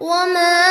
我们